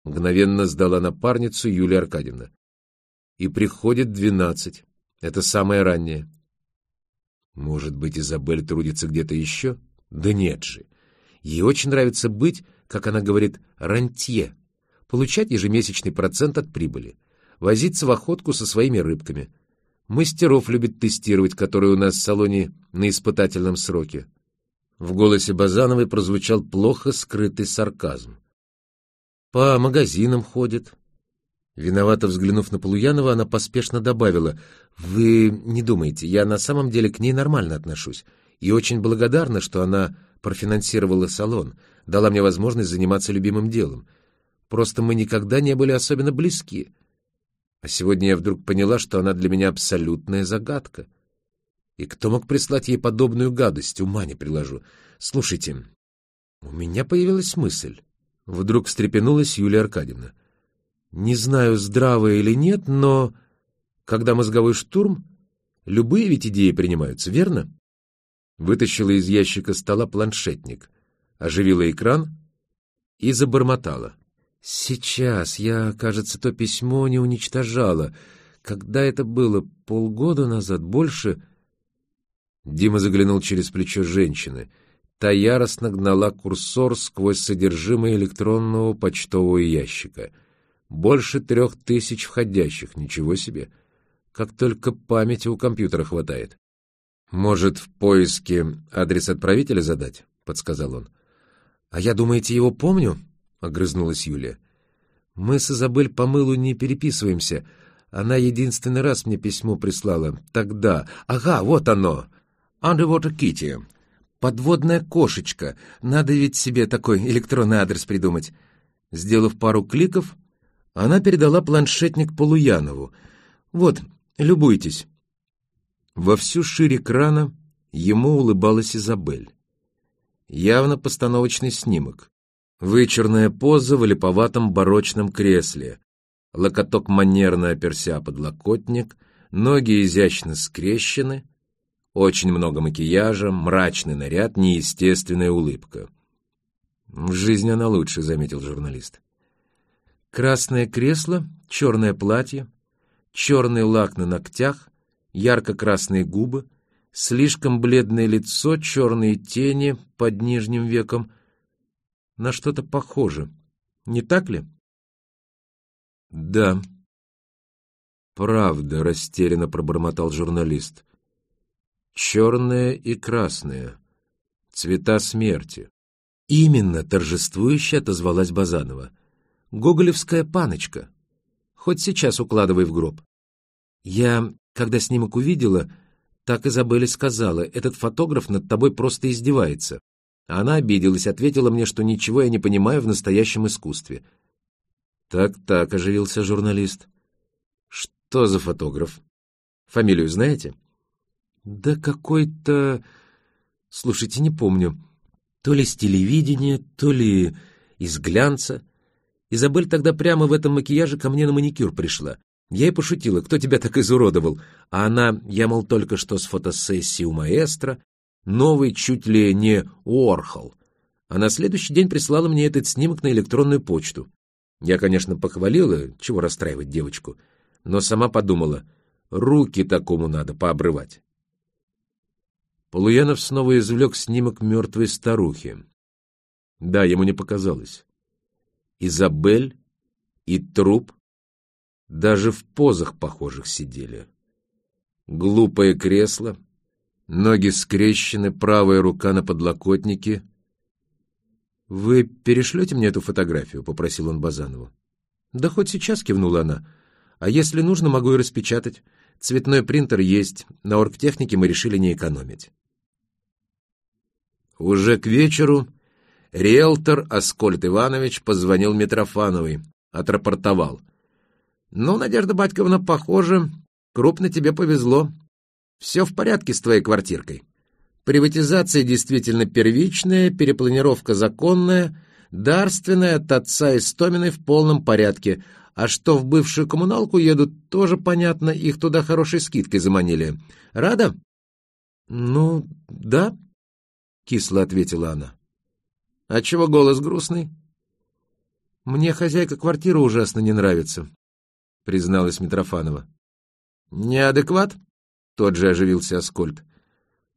— мгновенно сдала напарницу Юлия Аркадьевна. «И приходит двенадцать. Это самое раннее». «Может быть, Изабель трудится где-то еще?» «Да нет же. Ей очень нравится быть, как она говорит, рантье, получать ежемесячный процент от прибыли, возиться в охотку со своими рыбками. Мастеров любит тестировать, которые у нас в салоне на испытательном сроке». В голосе Базановой прозвучал плохо скрытый сарказм. По магазинам ходит. Виновато взглянув на Полуянова, она поспешно добавила, «Вы не думайте, я на самом деле к ней нормально отношусь и очень благодарна, что она профинансировала салон, дала мне возможность заниматься любимым делом. Просто мы никогда не были особенно близки. А сегодня я вдруг поняла, что она для меня абсолютная загадка. И кто мог прислать ей подобную гадость, ума не приложу. Слушайте, у меня появилась мысль». Вдруг встрепенулась Юлия Аркадьевна. «Не знаю, здраво или нет, но когда мозговой штурм, любые ведь идеи принимаются, верно?» Вытащила из ящика стола планшетник, оживила экран и забормотала. «Сейчас, я, кажется, то письмо не уничтожала. Когда это было? Полгода назад? Больше?» Дима заглянул через плечо женщины — Та яростно гнала курсор сквозь содержимое электронного почтового ящика. Больше трех тысяч входящих, ничего себе. Как только памяти у компьютера хватает. «Может, в поиске адрес отправителя задать?» — подсказал он. «А я, думаете, его помню?» — огрызнулась Юлия. «Мы с Изабель по мылу не переписываемся. Она единственный раз мне письмо прислала. Тогда... Ага, вот оно! Underwater Kitty. Подводная кошечка. Надо ведь себе такой электронный адрес придумать. Сделав пару кликов, она передала планшетник Полуянову. «Вот, любуйтесь». Во всю шире экрана ему улыбалась Изабель. Явно постановочный снимок. Вычурная поза в липоватом барочном кресле. Локоток манерно оперся подлокотник, ноги изящно скрещены, очень много макияжа, мрачный наряд, неестественная улыбка. «В жизни она лучше», — заметил журналист. Красное кресло, черное платье, черный лак на ногтях, ярко-красные губы, слишком бледное лицо, черные тени под нижним веком. На что-то похоже. Не так ли? Да. Правда, растерянно пробормотал журналист черное и красное, цвета смерти. Именно торжествующе отозвалась Базанова. Гоголевская паночка. Хоть сейчас укладывай в гроб. Я, когда снимок увидела, так Изабелле сказала, этот фотограф над тобой просто издевается. она обиделась, ответила мне, что ничего я не понимаю в настоящем искусстве. Так-так, оживился журналист. Что за фотограф? Фамилию знаете? Да какой-то... Слушайте, не помню. То ли с телевидения, то ли из глянца. Изабель тогда прямо в этом макияже ко мне на маникюр пришла. Я и пошутила, кто тебя так изуродовал? А она, я, мол, только что с фотосессии у маэстро, новый чуть ли не Уорхол. А на следующий день прислала мне этот снимок на электронную почту. Я, конечно, похвалила, чего расстраивать девочку, но сама подумала, руки такому надо пообрывать. Полуянов снова извлек снимок мертвой старухи. Да, ему не показалось. Изабель и труп даже в позах похожих сидели. Глупое кресло, ноги скрещены, правая рука на подлокотнике. «Вы перешлете мне эту фотографию?» — попросил он Базанову. «Да хоть сейчас», — кивнула она. «А если нужно, могу и распечатать. Цветной принтер есть, на оргтехнике мы решили не экономить». Уже к вечеру риэлтор Аскольд Иванович позвонил Митрофановой, отрапортовал. «Ну, Надежда Батьковна, похоже, крупно тебе повезло. Все в порядке с твоей квартиркой. Приватизация действительно первичная, перепланировка законная, дарственная от отца Истоминой в полном порядке. А что в бывшую коммуналку едут, тоже понятно, их туда хорошей скидкой заманили. Рада?» «Ну, да», — кисло ответила она. «А чего голос грустный?» Мне хозяйка квартиры ужасно не нравится, призналась Митрофанова. Неадекват? Тот же оживился Аскольд.